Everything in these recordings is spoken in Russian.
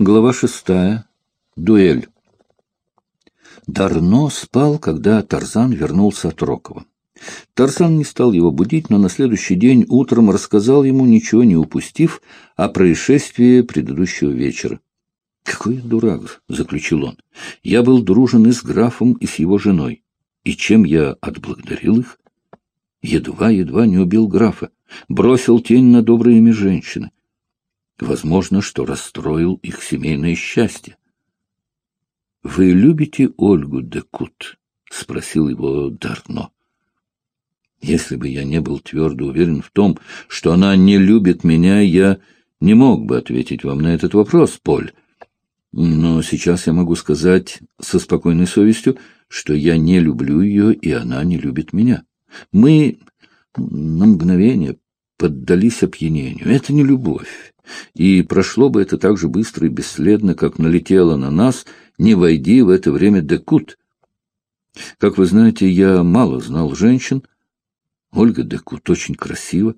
Глава шестая. Дуэль. Дарно спал, когда Тарзан вернулся от Рокова. Тарзан не стал его будить, но на следующий день утром рассказал ему, ничего не упустив, о происшествии предыдущего вечера. «Какой дурак!» — заключил он. «Я был дружен и с графом, и с его женой. И чем я отблагодарил их? Едва-едва не убил графа, бросил тень на доброе имя женщины. Возможно, что расстроил их семейное счастье. — Вы любите Ольгу де Кут? — спросил его Дарно. Если бы я не был твердо уверен в том, что она не любит меня, я не мог бы ответить вам на этот вопрос, Поль. Но сейчас я могу сказать со спокойной совестью, что я не люблю ее, и она не любит меня. Мы на мгновение поддались опьянению. Это не любовь. И прошло бы это так же быстро и бесследно, как налетело на нас, не войди в это время Декут. Как вы знаете, я мало знал женщин. Ольга Декут очень красива.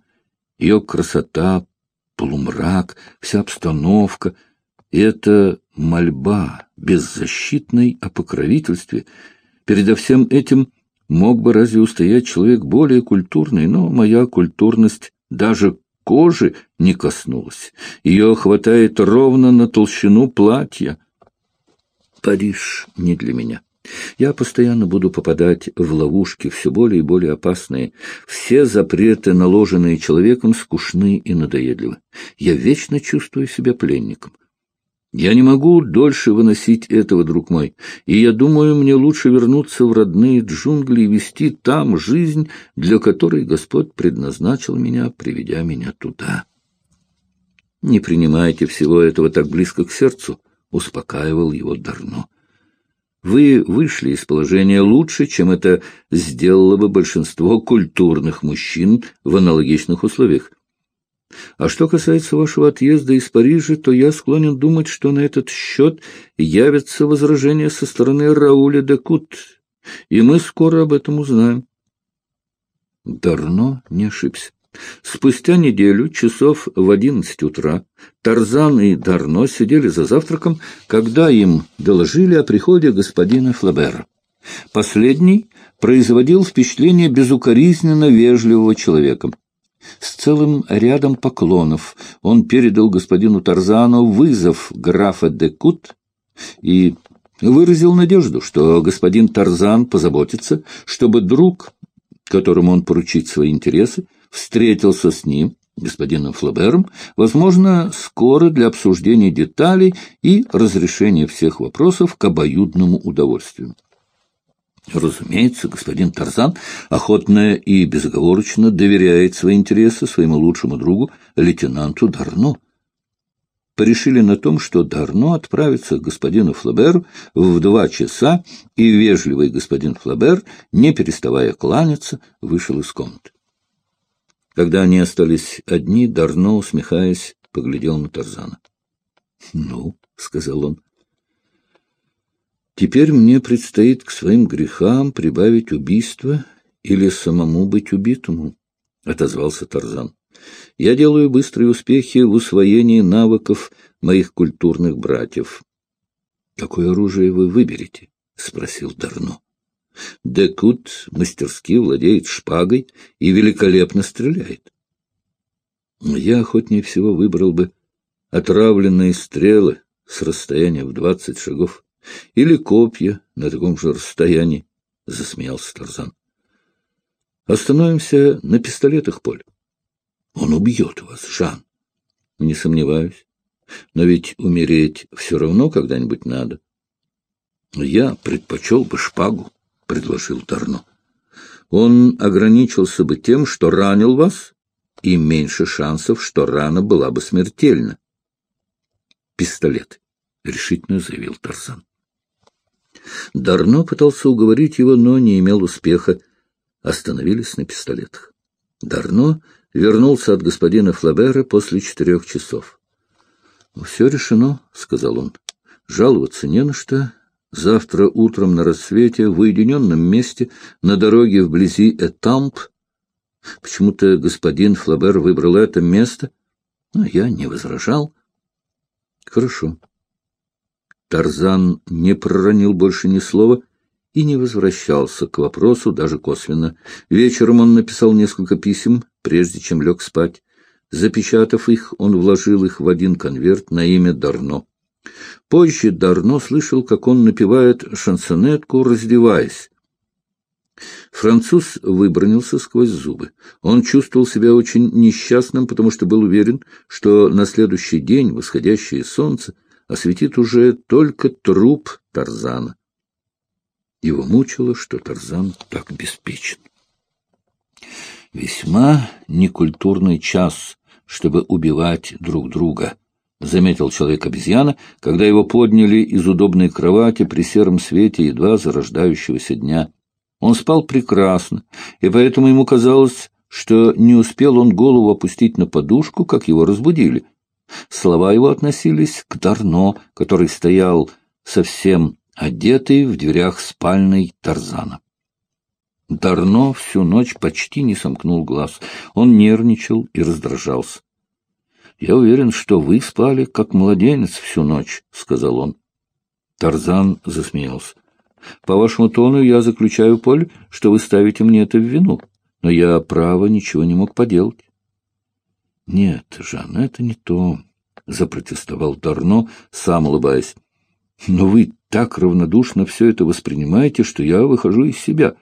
Ее красота, полумрак, вся обстановка — это мольба беззащитной о покровительстве. Передо всем этим мог бы разве устоять человек более культурный, но моя культурность даже кожи не коснулась. Ее хватает ровно на толщину платья. Париж не для меня. Я постоянно буду попадать в ловушки, все более и более опасные. Все запреты, наложенные человеком, скучны и надоедливы. Я вечно чувствую себя пленником. Я не могу дольше выносить этого, друг мой, и я думаю, мне лучше вернуться в родные джунгли и вести там жизнь, для которой Господь предназначил меня, приведя меня туда. Не принимайте всего этого так близко к сердцу, — успокаивал его Дарно. Вы вышли из положения лучше, чем это сделало бы большинство культурных мужчин в аналогичных условиях. А что касается вашего отъезда из Парижа, то я склонен думать, что на этот счет явятся возражения со стороны Рауля де Кут, и мы скоро об этом узнаем. Дарно не ошибся. Спустя неделю, часов в одиннадцать утра, Тарзан и Дарно сидели за завтраком, когда им доложили о приходе господина Флабера. Последний производил впечатление безукоризненно вежливого человека. С целым рядом поклонов он передал господину Тарзану вызов графа де Кут и выразил надежду, что господин Тарзан позаботится, чтобы друг, которому он поручит свои интересы, встретился с ним, господином Флабером, возможно, скоро для обсуждения деталей и разрешения всех вопросов к обоюдному удовольствию. Разумеется, господин Тарзан охотно и безоговорочно доверяет свои интересы своему лучшему другу, лейтенанту Дарно. Порешили на том, что Дарно отправится к господину Флаберу в два часа, и вежливый господин Флабер, не переставая кланяться, вышел из комнаты. Когда они остались одни, Дарно, усмехаясь, поглядел на Тарзана. — Ну, — сказал он, Теперь мне предстоит к своим грехам прибавить убийство или самому быть убитому, — отозвался Тарзан. Я делаю быстрые успехи в усвоении навыков моих культурных братьев. — Какое оружие вы выберете? — спросил Дарно. Декут мастерски владеет шпагой и великолепно стреляет. Я охотнее всего выбрал бы отравленные стрелы с расстояния в двадцать шагов. — Или копья на таком же расстоянии, — засмеялся Тарзан. — Остановимся на пистолетах, Поль. — Он убьет вас, Жан. — Не сомневаюсь. Но ведь умереть все равно когда-нибудь надо. — Я предпочел бы шпагу, — предложил Тарно. Он ограничился бы тем, что ранил вас, и меньше шансов, что рана была бы смертельна. — Пистолет, — решительно заявил Тарзан. Дарно пытался уговорить его, но не имел успеха. Остановились на пистолетах. Дарно вернулся от господина Флабера после четырех часов. — Все решено, — сказал он. — Жаловаться не на что. Завтра утром на рассвете в уединенном месте на дороге вблизи Этамп. Почему-то господин Флабер выбрал это место, но я не возражал. — Хорошо. Тарзан не проронил больше ни слова и не возвращался к вопросу даже косвенно. Вечером он написал несколько писем, прежде чем лег спать. Запечатав их, он вложил их в один конверт на имя Дарно. Позже Дарно слышал, как он напевает шансонетку, раздеваясь. Француз выбронился сквозь зубы. Он чувствовал себя очень несчастным, потому что был уверен, что на следующий день восходящее солнце осветит уже только труп Тарзана. Его мучило, что Тарзан так беспечен. Весьма некультурный час, чтобы убивать друг друга, — заметил человек-обезьяна, когда его подняли из удобной кровати при сером свете едва зарождающегося дня. Он спал прекрасно, и поэтому ему казалось, что не успел он голову опустить на подушку, как его разбудили. Слова его относились к Дарно, который стоял совсем одетый в дверях спальной Тарзана. Дарно всю ночь почти не сомкнул глаз. Он нервничал и раздражался. — Я уверен, что вы спали, как младенец, всю ночь, — сказал он. Тарзан засмеялся. — По вашему тону я заключаю, Поль, что вы ставите мне это в вину, но я, право, ничего не мог поделать. — Нет, Жан, это не то, — запротестовал Дарно, сам улыбаясь. — Но вы так равнодушно все это воспринимаете, что я выхожу из себя.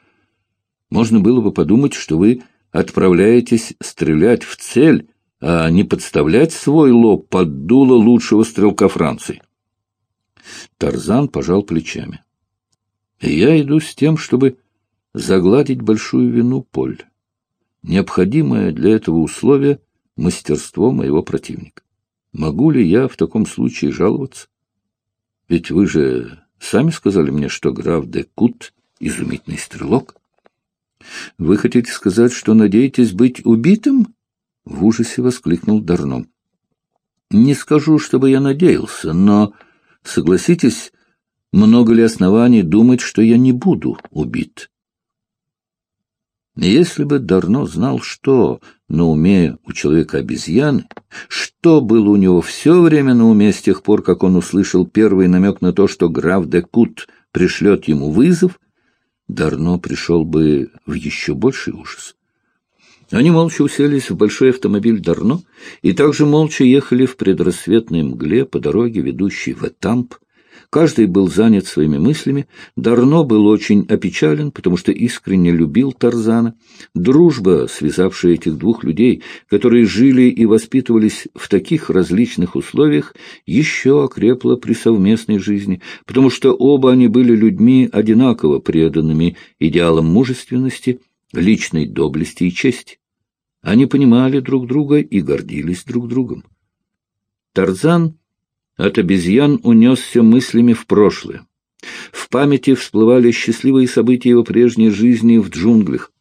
Можно было бы подумать, что вы отправляетесь стрелять в цель, а не подставлять свой лоб под дуло лучшего стрелка Франции. Тарзан пожал плечами. — Я иду с тем, чтобы загладить большую вину, Поль. Необходимое для этого условие — мастерство моего противника. Могу ли я в таком случае жаловаться? Ведь вы же сами сказали мне, что граф де Кут — изумительный стрелок. Вы хотите сказать, что надеетесь быть убитым? В ужасе воскликнул Дарном. Не скажу, чтобы я надеялся, но, согласитесь, много ли оснований думать, что я не буду убит? Если бы Дарно знал, что на уме у человека-обезьяны, что было у него все время на уме с тех пор, как он услышал первый намек на то, что граф де Кут пришлет ему вызов, Дарно пришел бы в еще больший ужас. Они молча уселись в большой автомобиль Дарно и также молча ехали в предрассветной мгле по дороге, ведущей в Этамп, Каждый был занят своими мыслями. Дарно был очень опечален, потому что искренне любил Тарзана. Дружба, связавшая этих двух людей, которые жили и воспитывались в таких различных условиях, еще окрепла при совместной жизни, потому что оба они были людьми одинаково преданными идеалам мужественности, личной доблести и чести. Они понимали друг друга и гордились друг другом. Тарзан от обезьян унесся мыслями в прошлое. В памяти всплывали счастливые события его прежней жизни в джунглях.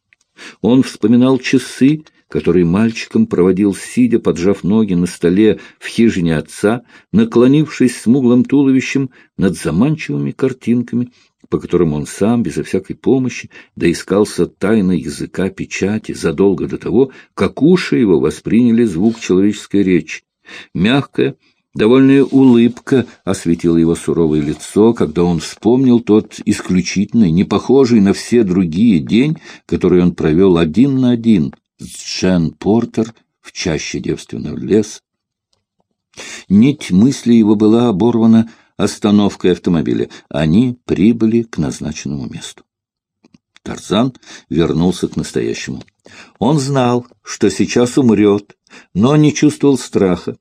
Он вспоминал часы, которые мальчиком проводил, сидя, поджав ноги на столе в хижине отца, наклонившись смуглым туловищем над заманчивыми картинками, по которым он сам, безо всякой помощи, доискался тайны языка печати задолго до того, как уши его восприняли звук человеческой речи. Мягкая, Довольная улыбка осветила его суровое лицо, когда он вспомнил тот исключительный, не похожий на все другие день, который он провел один на один с Джен Портер в чаще девственного леса. Нить мысли его была оборвана остановкой автомобиля. Они прибыли к назначенному месту. Тарзан вернулся к настоящему. Он знал, что сейчас умрет, но не чувствовал страха.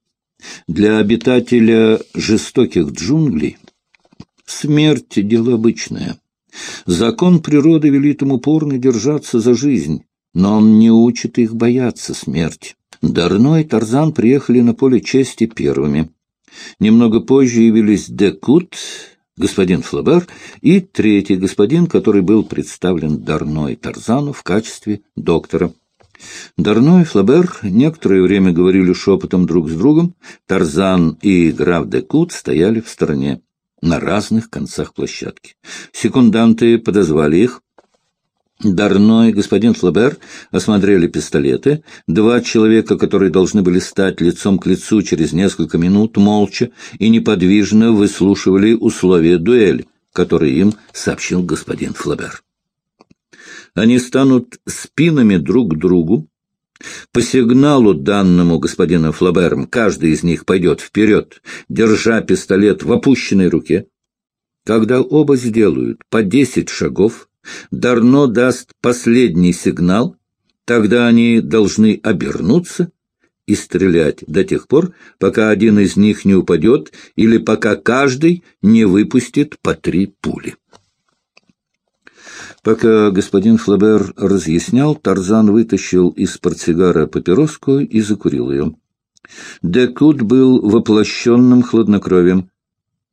Для обитателя жестоких джунглей смерть — дело обычное. Закон природы велит им упорно держаться за жизнь, но он не учит их бояться смерти. Дарно и Тарзан приехали на поле чести первыми. Немного позже явились Декут, господин Флабер и третий господин, который был представлен Дарно и Тарзану в качестве доктора. Дарно и Флабер некоторое время говорили шепотом друг с другом. Тарзан и граф де Кут стояли в стороне, на разных концах площадки. Секунданты подозвали их. Дарно и господин Флабер осмотрели пистолеты. Два человека, которые должны были стать лицом к лицу через несколько минут, молча и неподвижно выслушивали условия дуэли, которые им сообщил господин Флабер. Они станут спинами друг к другу. По сигналу, данному господином Флабером, каждый из них пойдет вперед, держа пистолет в опущенной руке. Когда оба сделают по десять шагов, Дарно даст последний сигнал, тогда они должны обернуться и стрелять до тех пор, пока один из них не упадет или пока каждый не выпустит по три пули. Пока господин Флабер разъяснял, Тарзан вытащил из портсигара папироску и закурил ее. Декут был воплощенным хладнокровием.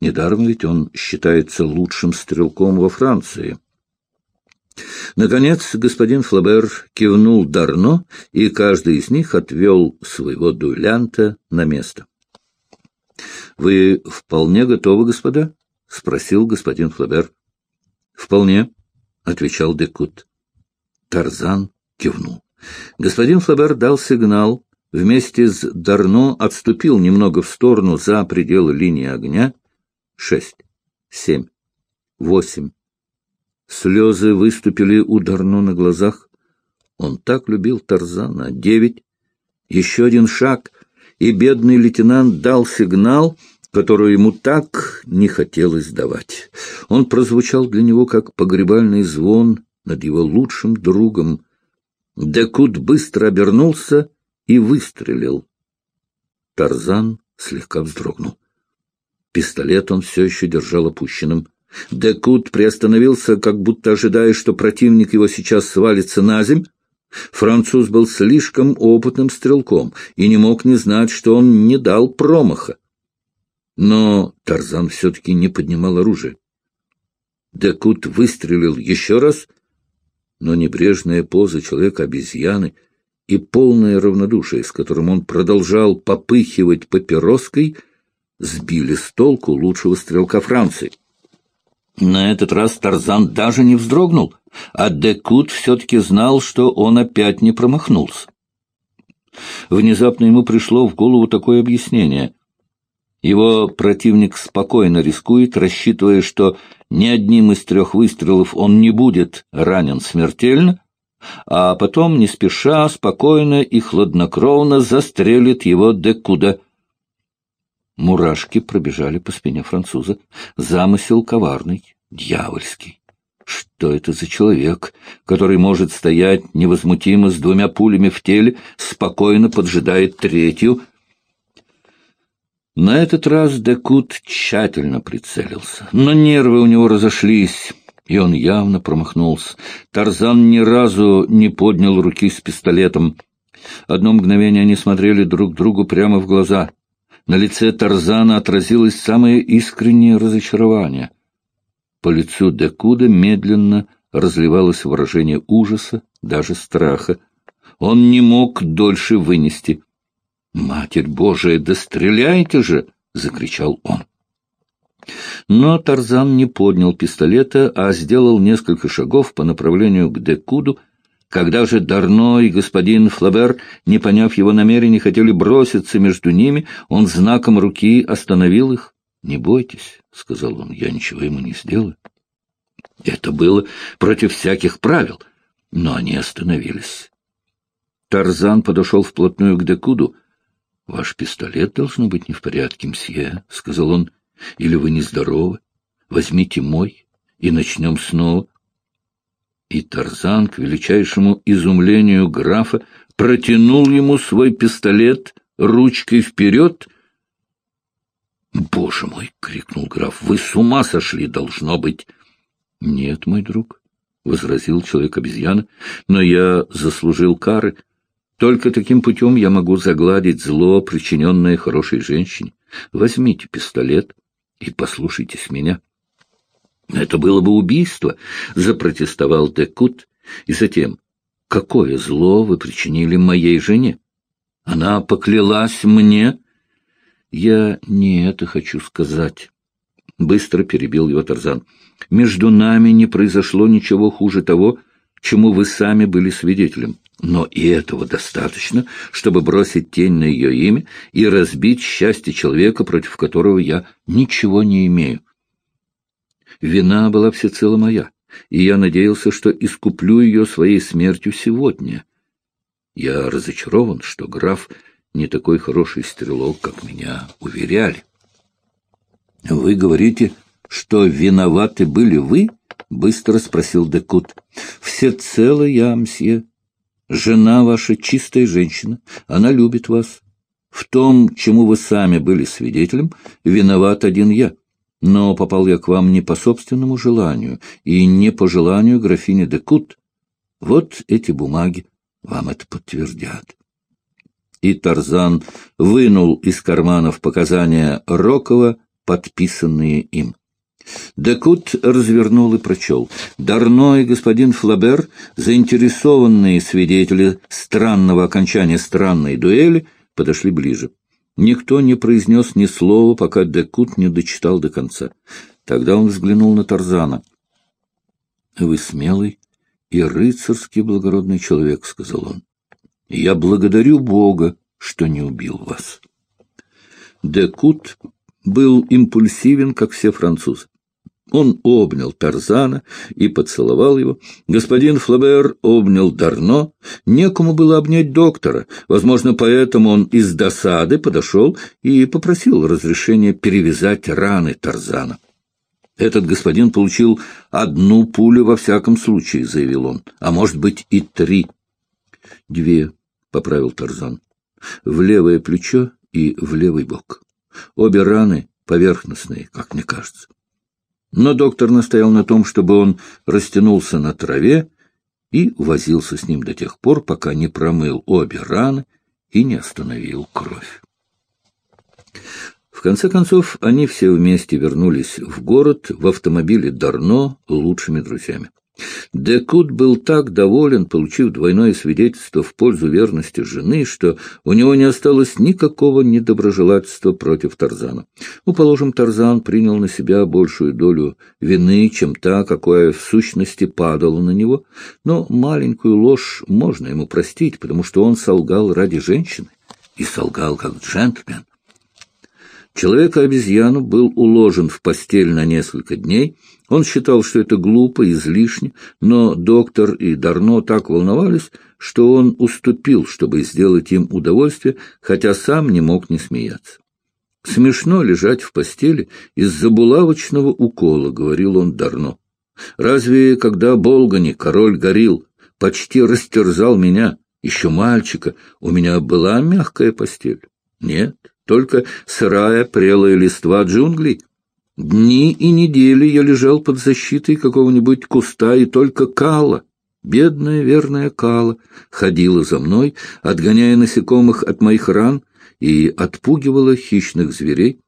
Недаром ведь он считается лучшим стрелком во Франции. Наконец господин Флабер кивнул Дарно, и каждый из них отвел своего дуэлянта на место. — Вы вполне готовы, господа? — спросил господин Флабер. — Вполне, — отвечал Декут. Тарзан кивнул. Господин Флабер дал сигнал, вместе с Дарно отступил немного в сторону за пределы линии огня. Шесть, семь, восемь, Слезы выступили у Дарно на глазах. Он так любил Тарзана. Девять. Еще один шаг, и бедный лейтенант дал сигнал, который ему так не хотелось давать. Он прозвучал для него как погребальный звон над его лучшим другом. Декут быстро обернулся и выстрелил. Тарзан слегка вздрогнул. Пистолет он все еще держал опущенным. Декут приостановился, как будто ожидая, что противник его сейчас свалится на земь. Француз был слишком опытным стрелком и не мог не знать, что он не дал промаха. Но Тарзан все-таки не поднимал оружие. Декут выстрелил еще раз, но небрежная поза человека-обезьяны и полное равнодушие, с которым он продолжал попыхивать папироской, сбили с толку лучшего стрелка Франции. На этот раз Тарзан даже не вздрогнул, а Декут все-таки знал, что он опять не промахнулся. Внезапно ему пришло в голову такое объяснение. Его противник спокойно рискует, рассчитывая, что ни одним из трех выстрелов он не будет ранен смертельно, а потом, не спеша, спокойно и хладнокровно застрелит его Декуда — Мурашки пробежали по спине француза. Замысел коварный, дьявольский. Что это за человек, который может стоять невозмутимо с двумя пулями в теле, спокойно поджидает третью? На этот раз Декут тщательно прицелился, но нервы у него разошлись, и он явно промахнулся. Тарзан ни разу не поднял руки с пистолетом. Одно мгновение они смотрели друг другу прямо в глаза — на лице Тарзана отразилось самое искреннее разочарование. По лицу Декуда медленно разливалось выражение ужаса, даже страха. Он не мог дольше вынести. «Матерь Божия, да стреляйте же!» — закричал он. Но Тарзан не поднял пистолета, а сделал несколько шагов по направлению к Декуду, когда же Дарно и господин Флабер, не поняв его намерений, хотели броситься между ними, он знаком руки остановил их. — Не бойтесь, — сказал он, — я ничего ему не сделаю. Это было против всяких правил, но они остановились. Тарзан подошел вплотную к Декуду. — Ваш пистолет должно быть не в порядке, мсье, — сказал он, — или вы нездоровы. Возьмите мой и начнем снова. И Тарзан, к величайшему изумлению графа, протянул ему свой пистолет ручкой вперед. «Боже мой!» — крикнул граф. «Вы с ума сошли, должно быть!» «Нет, мой друг», — возразил человек-обезьяна, — «но я заслужил кары. Только таким путем я могу загладить зло, причиненное хорошей женщине. Возьмите пистолет и послушайтесь меня». Это было бы убийство, запротестовал Декут. И затем, какое зло вы причинили моей жене? Она поклялась мне. Я не это хочу сказать. Быстро перебил его Тарзан. Между нами не произошло ничего хуже того, чему вы сами были свидетелем. Но и этого достаточно, чтобы бросить тень на ее имя и разбить счастье человека, против которого я ничего не имею. Вина была всецело моя, и я надеялся, что искуплю ее своей смертью сегодня. Я разочарован, что граф не такой хороший стрелок, как меня уверяли. — Вы говорите, что виноваты были вы? — быстро спросил Декут. — Всецело я, мсье. Жена ваша чистая женщина, она любит вас. В том, чему вы сами были свидетелем, виноват один я. Но попал я к вам не по собственному желанию и не по желанию графини де Кут. Вот эти бумаги вам это подтвердят. И Тарзан вынул из карманов показания Рокова, подписанные им. Декут развернул и прочел. Дарно и господин Флабер, заинтересованные свидетели странного окончания странной дуэли, подошли ближе. Никто не произнес ни слова, пока Декут не дочитал до конца. Тогда он взглянул на Тарзана. — Вы смелый и рыцарский благородный человек, — сказал он. — Я благодарю Бога, что не убил вас. Декут был импульсивен, как все французы. Он обнял Тарзана и поцеловал его. Господин Флабер обнял Дарно. Некому было обнять доктора. Возможно, поэтому он из досады подошел и попросил разрешения перевязать раны Тарзана. «Этот господин получил одну пулю во всяком случае», — заявил он, — «а может быть и три». «Две», — поправил Тарзан, — «в левое плечо и в левый бок. Обе раны поверхностные, как мне кажется». Но доктор настоял на том, чтобы он растянулся на траве и возился с ним до тех пор, пока не промыл обе раны и не остановил кровь. В конце концов, они все вместе вернулись в город в автомобиле Дарно лучшими друзьями. Декут был так доволен, получив двойное свидетельство в пользу верности жены, что у него не осталось никакого недоброжелательства против Тарзана. Ну, положим, Тарзан принял на себя большую долю вины, чем та, какая в сущности падала на него, но маленькую ложь можно ему простить, потому что он солгал ради женщины и солгал как джентльмен. Человека-обезьяну был уложен в постель на несколько дней. Он считал, что это глупо, излишне, но доктор и Дарно так волновались, что он уступил, чтобы сделать им удовольствие, хотя сам не мог не смеяться. «Смешно лежать в постели из-за булавочного укола», — говорил он Дарно. «Разве, когда Болгани, король горил, почти растерзал меня, еще мальчика, у меня была мягкая постель? Нет, только сырая прелая листва джунглей. Дни и недели я лежал под защитой какого-нибудь куста, и только Кала, бедная верная Кала, ходила за мной, отгоняя насекомых от моих ран и отпугивала хищных зверей.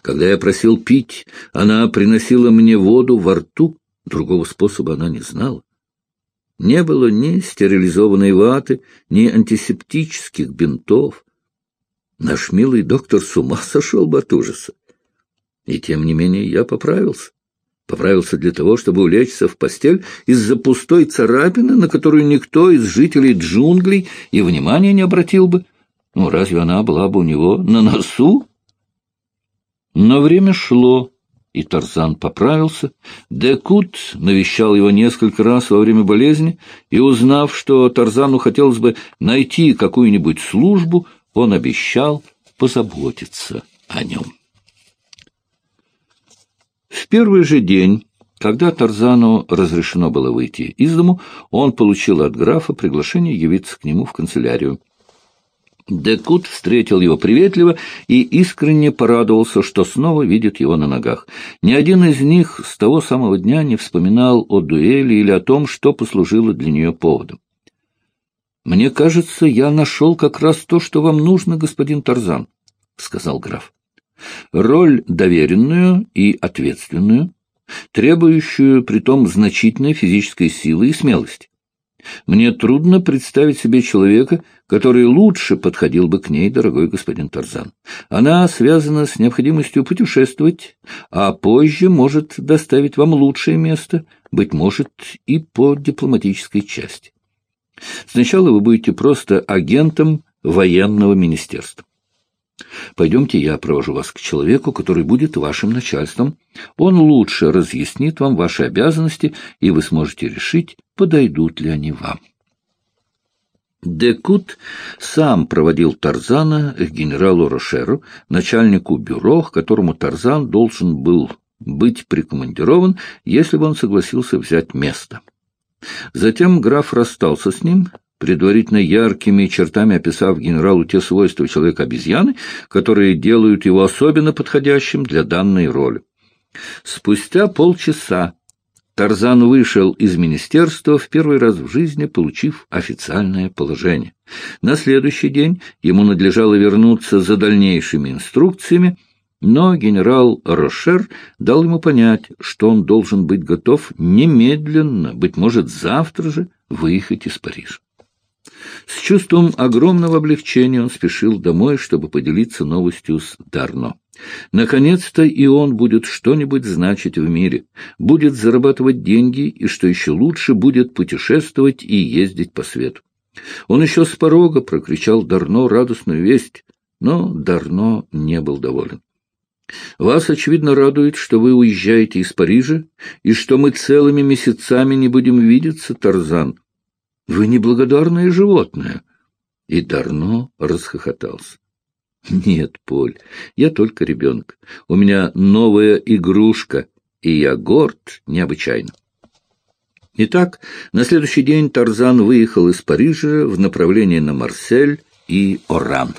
Когда я просил пить, она приносила мне воду во рту, другого способа она не знала. Не было ни стерилизованной ваты, ни антисептических бинтов. Наш милый доктор с ума сошел бы от ужаса. И тем не менее я поправился. Поправился для того, чтобы улечься в постель из-за пустой царапины, на которую никто из жителей джунглей и внимания не обратил бы. Ну, разве она была бы у него на носу? Но время шло, и Тарзан поправился. Декут навещал его несколько раз во время болезни, и, узнав, что Тарзану хотелось бы найти какую-нибудь службу, он обещал позаботиться о нем. В первый же день, когда Тарзану разрешено было выйти из дому, он получил от графа приглашение явиться к нему в канцелярию. Декут встретил его приветливо и искренне порадовался, что снова видит его на ногах. Ни один из них с того самого дня не вспоминал о дуэли или о том, что послужило для нее поводом. «Мне кажется, я нашел как раз то, что вам нужно, господин Тарзан», — сказал граф. «Роль доверенную и ответственную, требующую притом значительной физической силы и смелости. Мне трудно представить себе человека, который лучше подходил бы к ней, дорогой господин Тарзан. Она связана с необходимостью путешествовать, а позже может доставить вам лучшее место, быть может, и по дипломатической части. Сначала вы будете просто агентом военного министерства. Пойдемте, я провожу вас к человеку, который будет вашим начальством. Он лучше разъяснит вам ваши обязанности, и вы сможете решить, подойдут ли они вам. Декут сам проводил Тарзана к генералу Рошеру, начальнику бюро, к которому Тарзан должен был быть прикомандирован, если бы он согласился взять место. Затем граф расстался с ним, предварительно яркими чертами описав генералу те свойства человека-обезьяны, которые делают его особенно подходящим для данной роли. Спустя полчаса Тарзан вышел из министерства в первый раз в жизни, получив официальное положение. На следующий день ему надлежало вернуться за дальнейшими инструкциями, но генерал Рошер дал ему понять, что он должен быть готов немедленно, быть может, завтра же выехать из Парижа. С чувством огромного облегчения он спешил домой, чтобы поделиться новостью с Дарно. Наконец-то и он будет что-нибудь значить в мире, будет зарабатывать деньги и, что еще лучше, будет путешествовать и ездить по свету. Он еще с порога прокричал Дарно радостную весть, но Дарно не был доволен. Вас, очевидно, радует, что вы уезжаете из Парижа, и что мы целыми месяцами не будем видеться, Тарзан. Вы неблагодарное животное. И Дарно расхохотался. Нет, Поль, я только ребенок. У меня новая игрушка, и я горд необычайно. Итак, на следующий день Тарзан выехал из Парижа в направлении на Марсель и Оран.